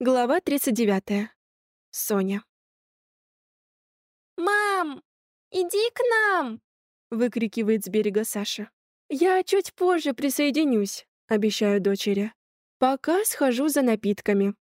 Глава 39. Соня. «Мам, иди к нам!» — выкрикивает с берега Саша. «Я чуть позже присоединюсь», — обещаю дочери. «Пока схожу за напитками.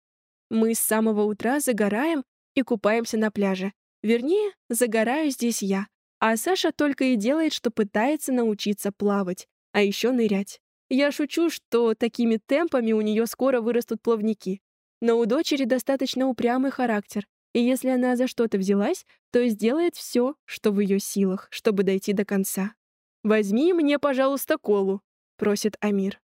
Мы с самого утра загораем и купаемся на пляже. Вернее, загораю здесь я, а Саша только и делает, что пытается научиться плавать, а еще нырять. Я шучу, что такими темпами у нее скоро вырастут плавники. Но у дочери достаточно упрямый характер, и если она за что-то взялась, то сделает все, что в ее силах, чтобы дойти до конца. «Возьми мне, пожалуйста, колу», — просит Амир.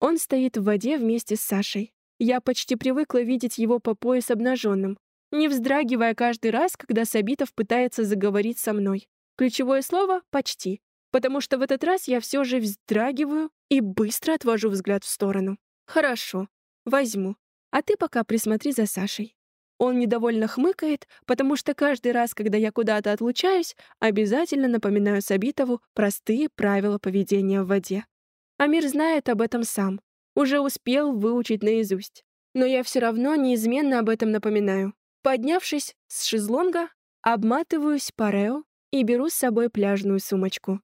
Он стоит в воде вместе с Сашей. Я почти привыкла видеть его по пояс обнаженным, не вздрагивая каждый раз, когда Сабитов пытается заговорить со мной. Ключевое слово — «почти», потому что в этот раз я все же вздрагиваю и быстро отвожу взгляд в сторону. «Хорошо, возьму. А ты пока присмотри за Сашей. Он недовольно хмыкает, потому что каждый раз, когда я куда-то отлучаюсь, обязательно напоминаю Сабитову простые правила поведения в воде. Амир знает об этом сам, уже успел выучить наизусть. Но я все равно неизменно об этом напоминаю. Поднявшись с шезлонга, обматываюсь парео и беру с собой пляжную сумочку.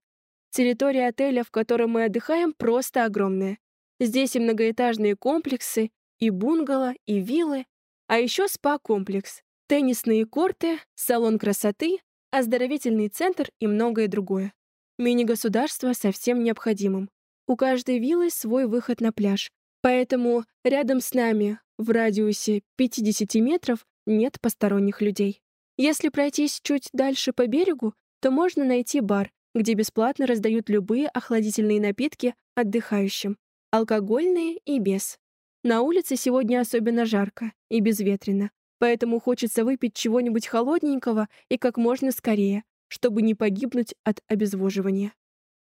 Территория отеля, в котором мы отдыхаем, просто огромная. Здесь и многоэтажные комплексы, и бунгало, и виллы, а еще спа-комплекс, теннисные корты, салон красоты, оздоровительный центр и многое другое. Мини-государство совсем необходимым. У каждой виллы свой выход на пляж, поэтому рядом с нами, в радиусе 50 метров, нет посторонних людей. Если пройтись чуть дальше по берегу, то можно найти бар, где бесплатно раздают любые охладительные напитки отдыхающим, алкогольные и без. На улице сегодня особенно жарко и безветренно, поэтому хочется выпить чего-нибудь холодненького и как можно скорее, чтобы не погибнуть от обезвоживания.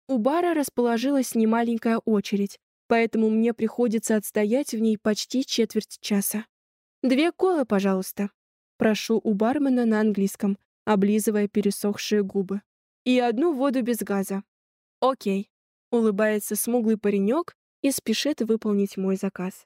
У бара расположилась немаленькая очередь, поэтому мне приходится отстоять в ней почти четверть часа. «Две колы, пожалуйста», — прошу у бармена на английском, облизывая пересохшие губы. «И одну воду без газа». «Окей», — улыбается смуглый паренек и спешит выполнить мой заказ.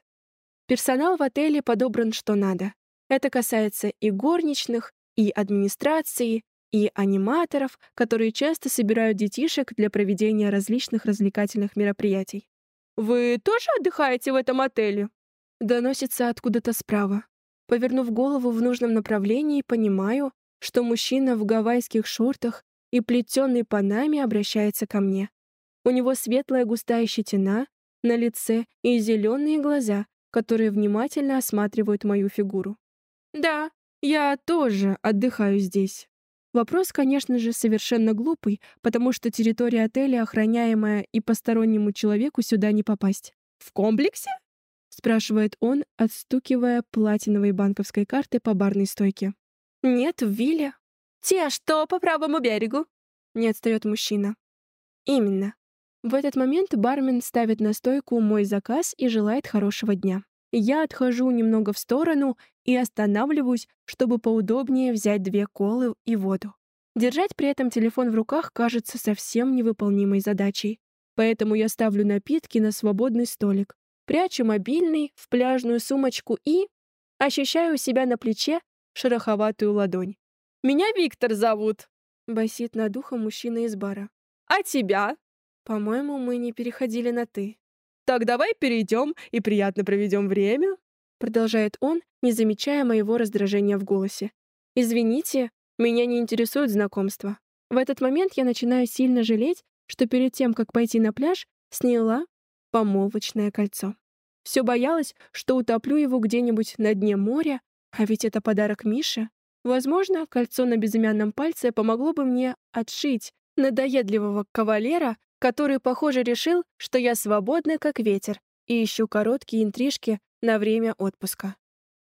Персонал в отеле подобран что надо. Это касается и горничных, и администрации, и аниматоров, которые часто собирают детишек для проведения различных развлекательных мероприятий. «Вы тоже отдыхаете в этом отеле?» Доносится откуда-то справа. Повернув голову в нужном направлении, понимаю, что мужчина в гавайских шортах и плетенной панаме обращается ко мне. У него светлая густая щетина на лице и зеленые глаза, которые внимательно осматривают мою фигуру. «Да, я тоже отдыхаю здесь». Вопрос, конечно же, совершенно глупый, потому что территория отеля охраняемая, и постороннему человеку сюда не попасть. «В комплексе?» — спрашивает он, отстукивая платиновой банковской картой по барной стойке. «Нет, в вилле». «Те, что по правому берегу?» — не отстает мужчина. «Именно. В этот момент бармен ставит на стойку мой заказ и желает хорошего дня. Я отхожу немного в сторону и останавливаюсь, чтобы поудобнее взять две колы и воду. Держать при этом телефон в руках кажется совсем невыполнимой задачей. Поэтому я ставлю напитки на свободный столик, прячу мобильный в пляжную сумочку и ощущаю у себя на плече шероховатую ладонь. «Меня Виктор зовут», — басит над ухом мужчина из бара. «А тебя?» По-моему, мы не переходили на «ты». «Так давай перейдем и приятно проведем время», продолжает он, не замечая моего раздражения в голосе. «Извините, меня не интересует знакомство». В этот момент я начинаю сильно жалеть, что перед тем, как пойти на пляж, сняла помолвочное кольцо. Все боялась, что утоплю его где-нибудь на дне моря, а ведь это подарок Мише. Возможно, кольцо на безымянном пальце помогло бы мне отшить надоедливого кавалера, который, похоже, решил, что я свободна, как ветер, и ищу короткие интрижки на время отпуска.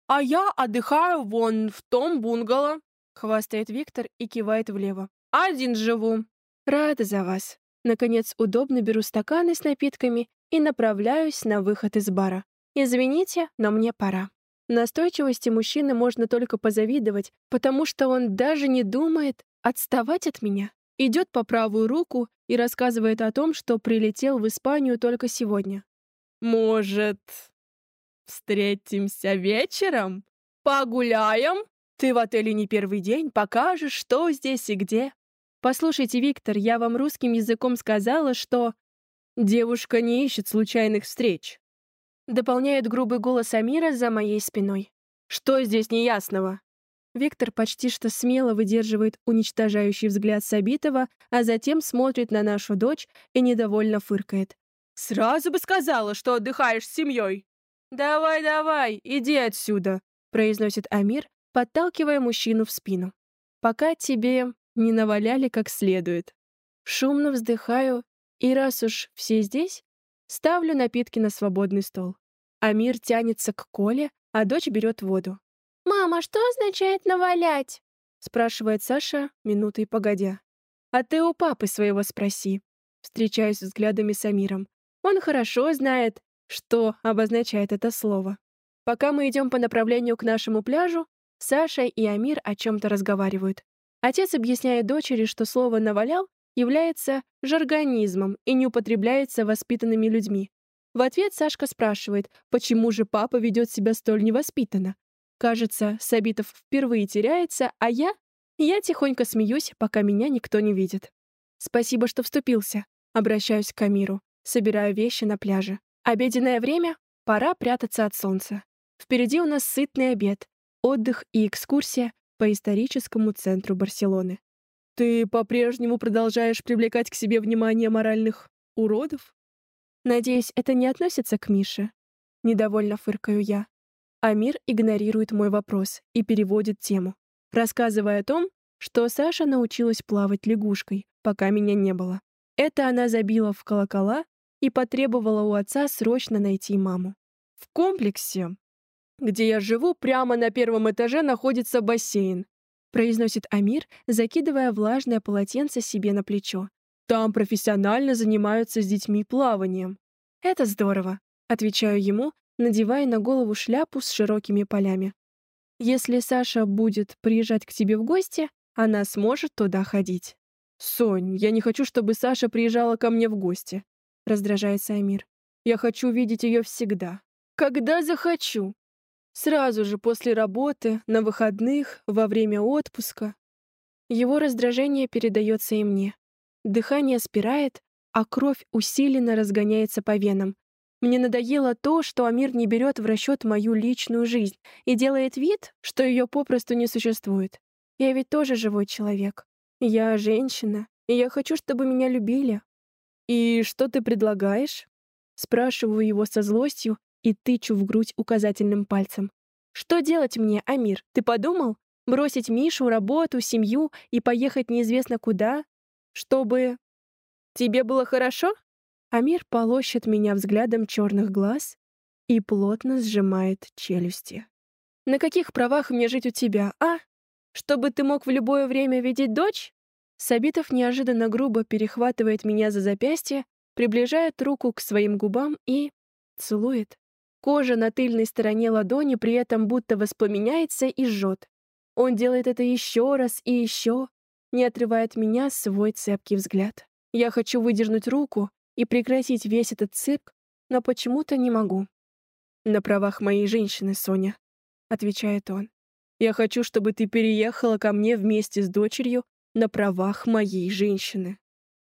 «А я отдыхаю вон в том бунгало», — хвастает Виктор и кивает влево. «Один живу». «Рада за вас». Наконец, удобно беру стаканы с напитками и направляюсь на выход из бара. «Извините, но мне пора». Настойчивости мужчины можно только позавидовать, потому что он даже не думает отставать от меня идет по правую руку и рассказывает о том, что прилетел в Испанию только сегодня. «Может, встретимся вечером?» Погуляем? Ты в отеле не первый день, покажешь, что здесь и где. Послушайте, Виктор, я вам русским языком сказала, что... Девушка не ищет случайных встреч. Дополняет грубый голос Амира за моей спиной. Что здесь неясного? Виктор почти что смело выдерживает уничтожающий взгляд Сабитова, а затем смотрит на нашу дочь и недовольно фыркает. «Сразу бы сказала, что отдыхаешь с семьей!» «Давай, давай, иди отсюда!» — произносит Амир, подталкивая мужчину в спину. «Пока тебе не наваляли как следует». Шумно вздыхаю, и раз уж все здесь, ставлю напитки на свободный стол. Амир тянется к Коле, а дочь берет воду. «Мама, что означает навалять?» — спрашивает Саша, минутой погодя. «А ты у папы своего спроси». Встречаюсь взглядами с Амиром. Он хорошо знает, что обозначает это слово. Пока мы идем по направлению к нашему пляжу, Саша и Амир о чем-то разговаривают. Отец объясняет дочери, что слово «навалял» является жаргонизмом и не употребляется воспитанными людьми. В ответ Сашка спрашивает, почему же папа ведет себя столь невоспитанно. Кажется, Сабитов впервые теряется, а я... Я тихонько смеюсь, пока меня никто не видит. Спасибо, что вступился. Обращаюсь к Амиру. Собираю вещи на пляже. Обеденное время, пора прятаться от солнца. Впереди у нас сытный обед, отдых и экскурсия по историческому центру Барселоны. Ты по-прежнему продолжаешь привлекать к себе внимание моральных уродов? Надеюсь, это не относится к Мише. Недовольно фыркаю я. Амир игнорирует мой вопрос и переводит тему, рассказывая о том, что Саша научилась плавать лягушкой, пока меня не было. Это она забила в колокола и потребовала у отца срочно найти маму. В комплексе, где я живу, прямо на первом этаже находится бассейн, произносит Амир, закидывая влажное полотенце себе на плечо. Там профессионально занимаются с детьми плаванием. Это здорово, отвечаю ему, надевая на голову шляпу с широкими полями. Если Саша будет приезжать к тебе в гости, она сможет туда ходить. Сонь, я не хочу, чтобы Саша приезжала ко мне в гости раздражается Амир. Я хочу видеть ее всегда. Когда захочу. Сразу же после работы, на выходных, во время отпуска. Его раздражение передается и мне. Дыхание спирает, а кровь усиленно разгоняется по венам. Мне надоело то, что Амир не берет в расчет мою личную жизнь и делает вид, что ее попросту не существует. Я ведь тоже живой человек. Я женщина, и я хочу, чтобы меня любили, «И что ты предлагаешь?» Спрашиваю его со злостью и тычу в грудь указательным пальцем. «Что делать мне, Амир? Ты подумал? Бросить Мишу, работу, семью и поехать неизвестно куда? Чтобы... Тебе было хорошо?» Амир полощет меня взглядом черных глаз и плотно сжимает челюсти. «На каких правах мне жить у тебя, а? Чтобы ты мог в любое время видеть дочь? Сабитов неожиданно грубо перехватывает меня за запястье, приближает руку к своим губам и... целует. Кожа на тыльной стороне ладони при этом будто воспламеняется и жжет. Он делает это еще раз и еще, не отрывает меня свой цепкий взгляд. Я хочу выдернуть руку и прекратить весь этот цирк, но почему-то не могу. «На правах моей женщины, Соня», — отвечает он. «Я хочу, чтобы ты переехала ко мне вместе с дочерью на правах моей женщины.